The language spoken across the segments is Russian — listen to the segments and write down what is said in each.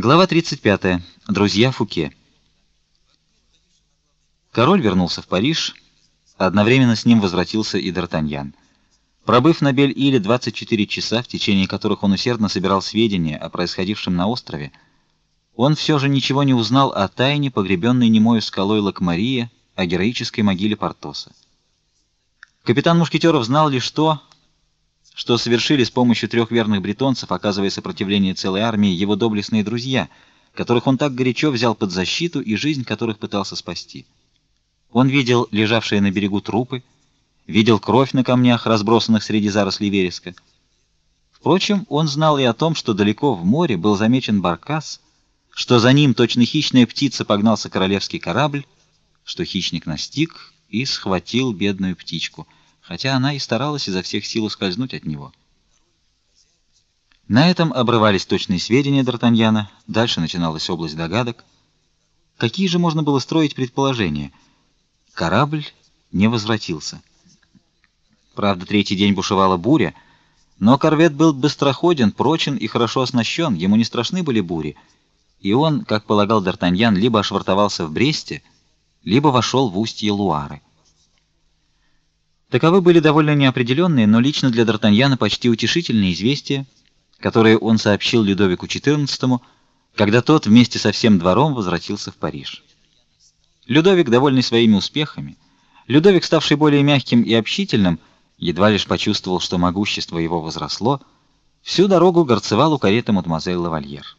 Глава 35. Друзья Фуке. Король вернулся в Париж, одновременно с ним возвратился и Д'Артаньян. Пробыв на Бель-Иле 24 часа, в течение которых он усердно собирал сведения о происходившем на острове, он все же ничего не узнал о тайне, погребенной немою скалой Лакмария, о героической могиле Портоса. Капитан Мушкетеров знал лишь то, что совершили с помощью трех верных бретонцев, оказывая сопротивление целой армии, его доблестные друзья, которых он так горячо взял под защиту и жизнь которых пытался спасти. Он видел лежавшие на берегу трупы, видел кровь на камнях, разбросанных среди зарослей вереска. Впрочем, он знал и о том, что далеко в море был замечен баркас, что за ним точно хищная птица погнался королевский корабль, что хищник настиг и схватил бедную птичку — хотя она и старалась изо всех сил ускользнуть от него. На этом обрывались точные сведения Д'Артаньяна, дальше начиналась область догадок. Какие же можно было строить предположения? Корабль не возвратился. Правда, третий день бушевала буря, но корвет был быстроходен, прочен и хорошо оснащен, ему не страшны были бури, и он, как полагал Д'Артаньян, либо ошвартовался в Бресте, либо вошел в устье Луары. Таковы были довольно неопределенные, но лично для Д'Артаньяна почти утешительные известия, которые он сообщил Людовику XIV, когда тот вместе со всем двором возвратился в Париж. Людовик, довольный своими успехами, Людовик, ставший более мягким и общительным, едва лишь почувствовал, что могущество его возросло, всю дорогу горцевал у кареты мадемуазель Лавальер.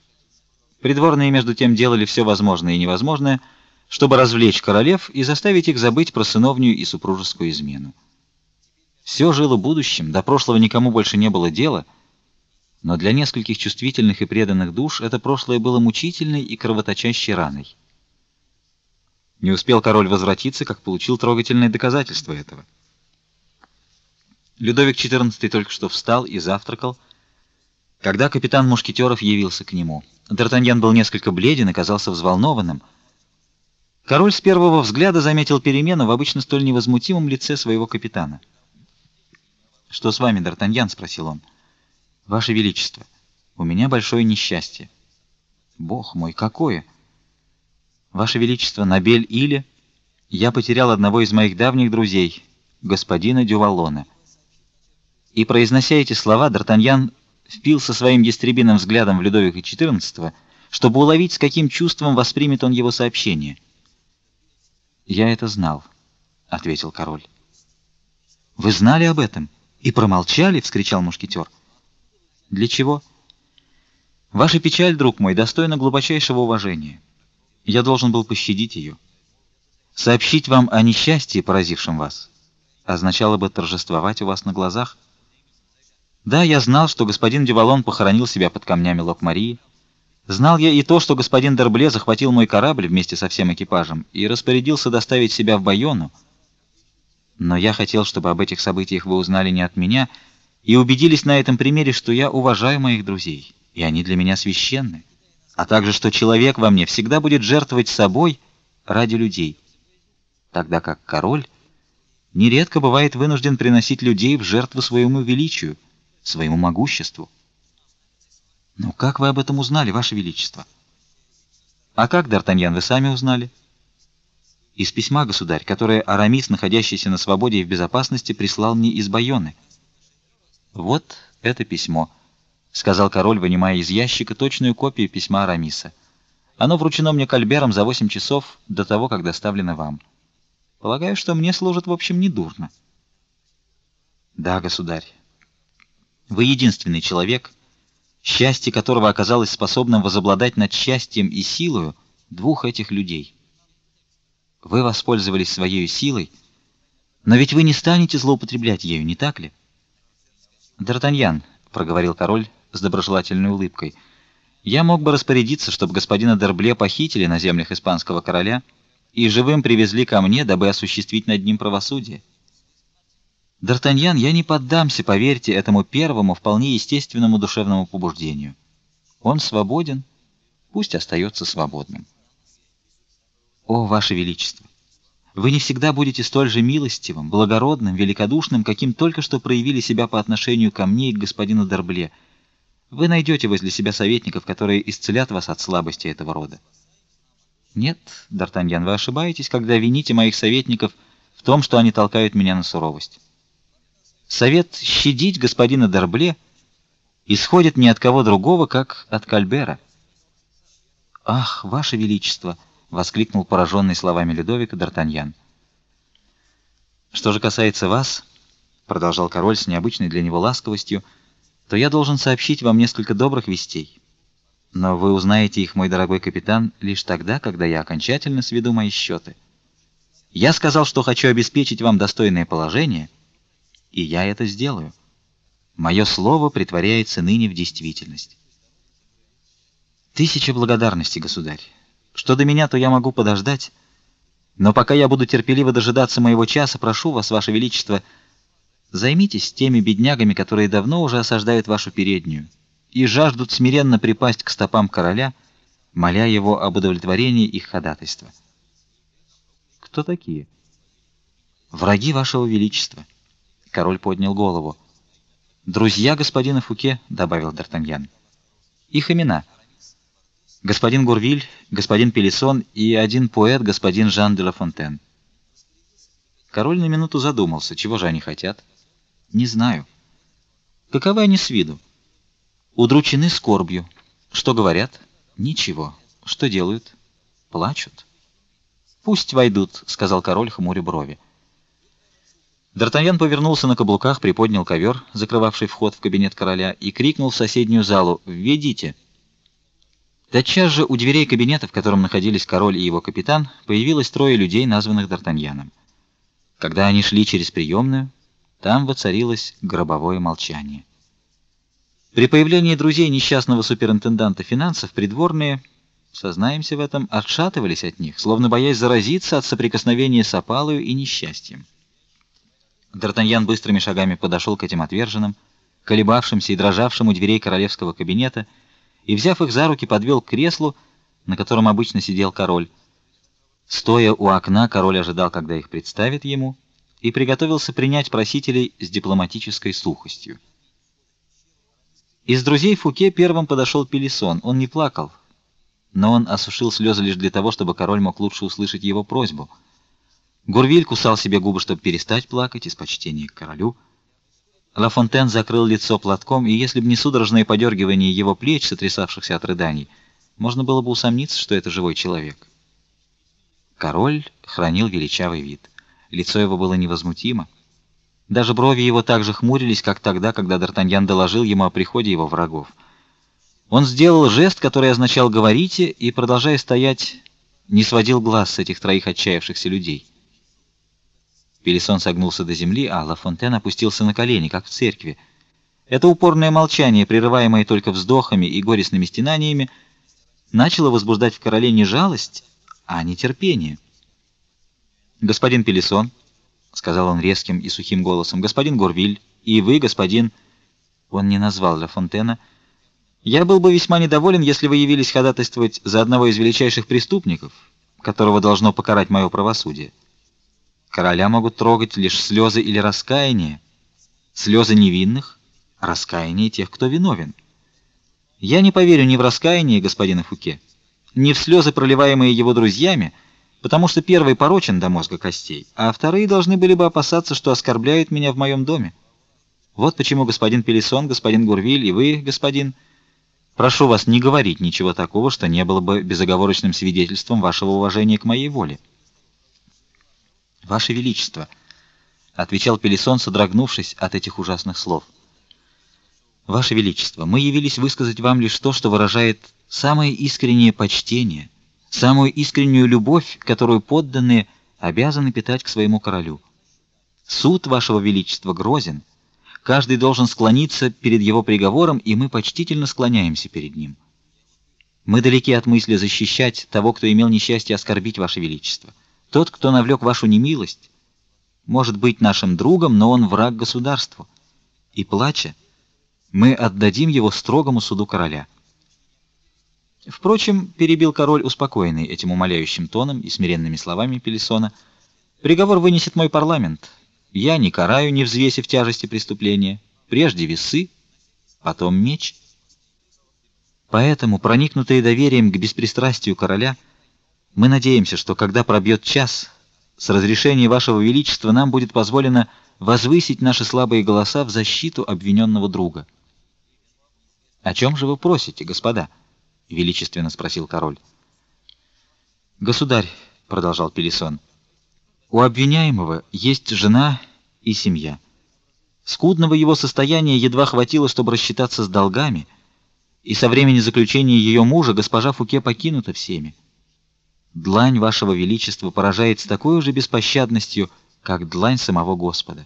Придворные между тем делали все возможное и невозможное, чтобы развлечь королев и заставить их забыть про сыновнюю и супружескую измену. Все жило будущим, до прошлого никому больше не было дела, но для нескольких чувствительных и преданных душ это прошлое было мучительной и кровоточащей раной. Не успел король возвратиться, как получил трогательное доказательство этого. Людовик XIV только что встал и завтракал, когда капитан мушкетеров явился к нему. Д'Артаньян был несколько бледен и казался взволнованным. Король с первого взгляда заметил перемену в обычно столь невозмутимом лице своего капитана. Что с вами, Д'Артаньян, спросил он. Ваше величество, у меня большое несчастье. Бог мой, какое? Ваше величество, на Бель-Иле я потерял одного из моих давних друзей, господина Дювалона. И произнося эти слова, Д'Артаньян впился своим ястребиным взглядом в Людовика XIV, чтобы уловить, с каким чувством воспримет он его сообщение. Я это знал, ответил король. Вы знали об этом? И промолчали, вскричал мушкетер. Для чего? Ваша печаль, друг мой, достойна глубочайшего уважения. Я должен был пощадить ее. Сообщить вам о несчастье, поразившем вас, означало бы торжествовать у вас на глазах. Да, я знал, что господин Дювалон похоронил себя под камнями Лок-Марии. Знал я и то, что господин Дербле захватил мой корабль вместе со всем экипажем и распорядился доставить себя в Байону. Но я хотел, чтобы об этих событиях вы узнали не от меня и убедились на этом примере, что я уважаю моих друзей, и они для меня священны, а также что человек во мне всегда будет жертвовать собой ради людей, тогда как король нередко бывает вынужден приносить людей в жертву своему величию, своему могуществу. Но как вы об этом узнали, ваше величество? А как, Д'Артаньян, вы сами узнали? Из письма, государь, которое Арамис, находящийся на свободе и в безопасности, прислал мне из Байоны. Вот это письмо, сказал король, вынимая из ящика точную копию письма Арамиса. Оно вручено мне кальбером за восемь часов до того, как доставлено вам. Полагаю, что мне служит в общем недурно. Да, государь. Вы единственный человек, счастье которого оказалось способным возобладать над счастьем и силой двух этих людей. Вы воспользовались своей силой, но ведь вы не станете злоупотреблять ею, не так ли? Д'Артаньян, проговорил король с доброжелательной улыбкой. Я мог бы распорядиться, чтобы господина Дербле похитили на землях испанского короля и живым привезли ко мне, дабы осуществить над ним правосудие. Д'Артаньян, я не поддамся, поверьте, этому первому вполне естественному душевному побуждению. Он свободен, пусть остается свободным. О, ваше величество, вы не всегда будете столь же милостивым, благородным, великодушным, каким только что проявили себя по отношению ко мне и к господину Дербле. Вы найдете возле себя советников, которые исцелят вас от слабости этого рода. Нет, Д'Артаньян, вы ошибаетесь, когда вините моих советников в том, что они толкают меня на суровость. Совет щадить господина Д'Арбле исходит ни от кого другого, как от Кальбера. Ах, ваше величество, воскликнул пораженный словами Людовика Д'Артаньян. Что же касается вас, продолжал король с необычной для него ласковостью, то я должен сообщить вам несколько добрых вестей. Но вы узнаете их, мой дорогой капитан, лишь тогда, когда я окончательно сведу мои счеты. Я сказал, что хочу обеспечить вам достойное положение, и я это сделаю. Мое слово притворяется ныне в действительность. Тысяча благодарностей, государь. Что до меня, то я могу подождать, но пока я буду терпеливо дожидаться моего часа, прошу вас, ваше величество, займитесь теми беднягами, которые давно уже осаждают вашу переднюю и жаждут смиренно припасть к стопам короля, моля его об удовлетворении их ходатайства. Кто такие? Враги вашего величества. Король поднял голову. Друзья господина Фуке, добавил Д'Артаньян. Их имена: господин Гурвиль, господин Пелисон и один поэт, господин Жан де ла Фонтен. Король на минуту задумался, чего же они хотят. Не знаю. Каковы они с виду? Удручены скорбью. Что говорят? Ничего. Что делают? Плачут. Пусть войдут, сказал король, хмуря брови. Д'Артаньян повернулся на каблуках, приподнял ковер, закрывавший вход в кабинет короля, и крикнул в соседнюю залу: "Введите!" Тотчас же у дверей кабинета, в котором находились король и его капитан, появилось трое людей, названных Д'Артаньяном. Когда они шли через приемную, там воцарилось гробовое молчание. При появлении друзей несчастного суперинтенданта финансов придворные, сознаемся в этом, отшатывались от них, словно боясь заразиться от соприкосновения с опалою и несчастьем. Д'Артаньян быстрыми шагами подошел к этим отверженным, колебавшимся и дрожавшим у дверей королевского кабинета, и, взяв их за руки, подвел к креслу, на котором обычно сидел король. Стоя у окна, король ожидал, когда их представят ему, и приготовился принять просителей с дипломатической сухостью. Из друзей Фуке первым подошел Пелисон. Он не плакал, но он осушил слезы лишь для того, чтобы король мог лучше услышать его просьбу. Гурвиль кусал себе губы, чтобы перестать плакать из почтения к королю. Ла Фонтен закрыл лицо платком, и если бы не судорожное подергивание его плеч, сотрясавшихся от рыданий, можно было бы усомниться, что это живой человек. Король хранил величавый вид. Лицо его было невозмутимо. Даже брови его так же хмурились, как тогда, когда Д'Артаньян доложил ему о приходе его врагов. Он сделал жест, который означал «говорите», и, продолжая стоять, не сводил глаз с этих троих отчаявшихся людей. Пелисон согнулся до земли, а Ла Фонтен опустился на колени, как в церкви. Это упорное молчание, прерываемое только вздохами и горестными стенаниями, начало возбуждать в короле не жалость, а нетерпение. «Господин Пелисон», сказал он резким и сухим голосом. Господин Горвиль, и вы, господин Он не назвал Ла Фонтена. Я был бы весьма недоволен, если вы явились ходатайствовать за одного из величайших преступников, которого должно покарать мое правосудие. Короля могут трогать лишь слезы или раскаяние. Слезы невинных, раскаяние тех, кто виновен. Я не поверю ни в раскаяние господина Фуке, ни в слезы, проливаемые его друзьями, потому что первый порочен до мозга костей, а вторые должны были бы опасаться, что оскорбляют меня в моем доме. Вот почему господин Пелисон, господин Гурвиль и вы, господин, прошу вас не говорить ничего такого, что не было бы безоговорочным свидетельством вашего уважения к моей воле. Ваше величество, отвечал Пелисон, содрогнувшись от этих ужасных слов. Ваше величество, мы явились высказать вам лишь то, что выражает самое искреннее почтение самую искреннюю любовь, которую подданные обязаны питать к своему королю. Суд вашего величества грозен. Каждый должен склониться перед его приговором, и мы почтительно склоняемся перед ним. Мы далеки от мысли защищать того, кто имел несчастье оскорбить ваше величество. Тот, кто навлек вашу немилость, может быть нашим другом, но он враг государству. И плача, мы отдадим его строгому суду короля. Впрочем, перебил король, успокоенный этим умоляющим тоном и смиренными словами Пелисона, приговор вынесет мой парламент. Я не караю, не взвесив тяжести преступления. Прежде весы, потом меч. Поэтому, проникнутые доверием к беспристрастию короля, мы надеемся, что когда пробьет час, с разрешения вашего величества нам будет позволено возвысить наши слабые голоса в защиту обвиненного друга. О чем же вы просите, господа? величественно спросил король. Государь, продолжал Пелисон. У обвиняемого есть жена и семья. Скудного его состояния едва хватило, чтобы рассчитаться с долгами, и со времени заключения ее мужа госпожа Фуке покинута всеми. Длань вашего величества поражает с такой же беспощадностью, как длань самого Господа.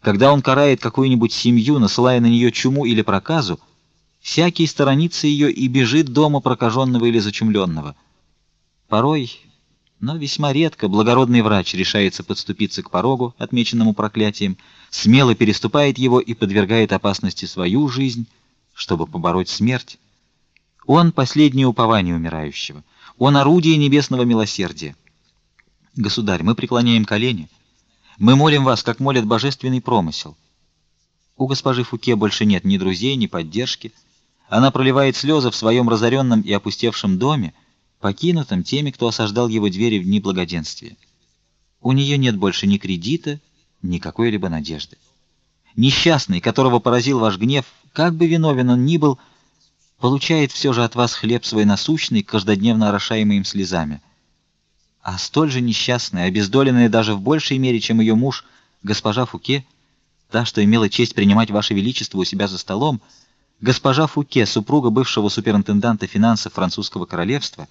Когда он карает какую-нибудь семью, насылая на нее чуму или проказу, всякий сторонится ее и бежит дома прокаженного или зачумленного. Порой, но весьма редко, благородный врач решается подступиться к порогу, отмеченному проклятием, смело переступает его и подвергает опасности свою жизнь, чтобы побороть смерть. Он последнее упование умирающего. Он орудие небесного милосердия. Государь, мы преклоняем колени. Мы молим вас, как молит божественный промысел. У госпожи Фуке больше нет ни друзей, ни поддержки. Она проливает слезы в своем разоренном и опустевшем доме, покинутом теми, кто осаждал его двери в дни благоденствия. У нее нет больше ни кредита, ни какой-либо надежды. Несчастный, которого поразил ваш гнев, как бы виновен он ни был, получает все же от вас хлеб свой насущный, каждодневно орошаемый им слезами. А столь же несчастная, обездоленная даже в большей мере, чем ее муж, госпожа Фуке, та, что имела честь принимать ваше величество у себя за столом, госпожа Фуке, супруга бывшего суперинтенданта финансов французского королевства,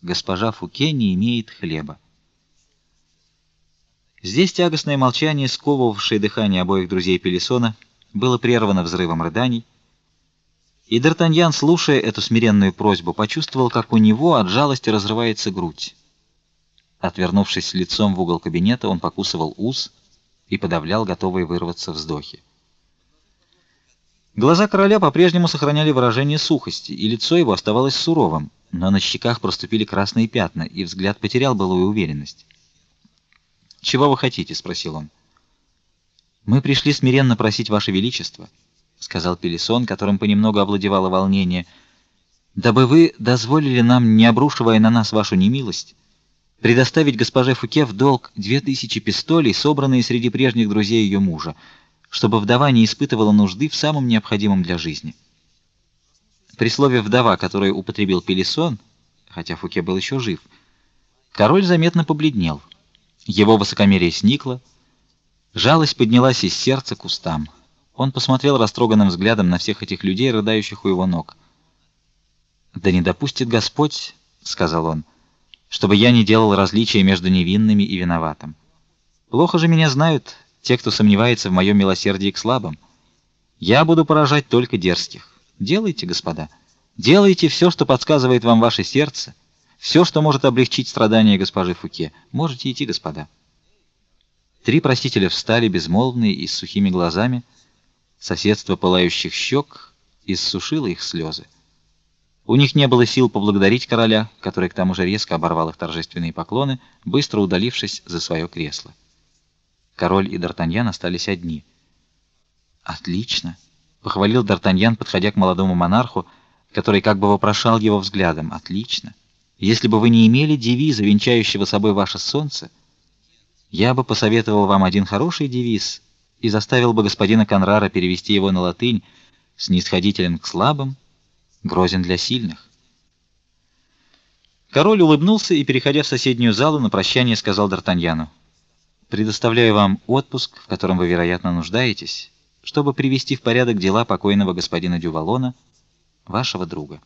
госпожа Фуке не имеет хлеба. Здесь тягостное молчание, сковывавшее дыхание обоих друзей Пелесона, было прервано взрывом рыданий. И Д'Артаньян, слушая эту смиренную просьбу, почувствовал, как у него от жалости разрывается грудь. Отвернувшись лицом в угол кабинета, он покусывал ус и подавлял готовые вырваться вздохи. Глаза короля по-прежнему сохраняли выражение сухости, и лицо его оставалось суровым, но на щеках проступили красные пятна, и взгляд потерял былую уверенность. "Чего вы хотите?" спросил он. "Мы пришли смиренно просить ваше величество", сказал Пелесон, которым понемногу овладевало волнение, "дабы вы дозволили нам, не обрушивая на нас вашу немилость, предоставить госпоже Фуке в долг две тысячи пистолей, собранные среди прежних друзей ее мужа, чтобы вдова не испытывала нужды в самом необходимом для жизни". При слове вдова, которое употребил Пелесон, хотя Фуке был еще жив, король заметно побледнел. Его высокомерие сникло, жалость поднялась из сердца к устам. Он посмотрел растроганным взглядом на всех этих людей, рыдающих у его ног. "Да не допустит Господь", сказал он, "чтобы я не делал различия между невинными и виноватым. Плохо же меня знают те, кто сомневается в моем милосердии к слабым. Я буду поражать только дерзких. Делайте, господа, делайте все, что подсказывает вам ваше сердце, все, что может облегчить страдания госпожи Фуке. Можете идти, господа. Три просителя встали безмолвные и с сухими глазами. Соседство пылающих щек иссушило их слезы. У них не было сил поблагодарить короля, который к тому же резко оборвал их торжественные поклоны, быстро удалившись за свое кресло. Король и Д'Артаньян остались одни. Отлично, похвалил Д'Артаньян, подходя к молодому монарху, который как бы вопрошал его взглядом. Отлично. Если бы вы не имели девиза, венчающего собой ваше солнце, я бы посоветовал вам один хороший девиз и заставил бы господина Конрара перевести его на латынь: снисходителен к слабым, грозен для сильных. Король улыбнулся и, переходя в соседнюю залу, на прощание сказал Д'Артаньяну: "Предоставляю вам отпуск, в котором вы, вероятно, нуждаетесь, чтобы привести в порядок дела покойного господина Дювалона, вашего друга".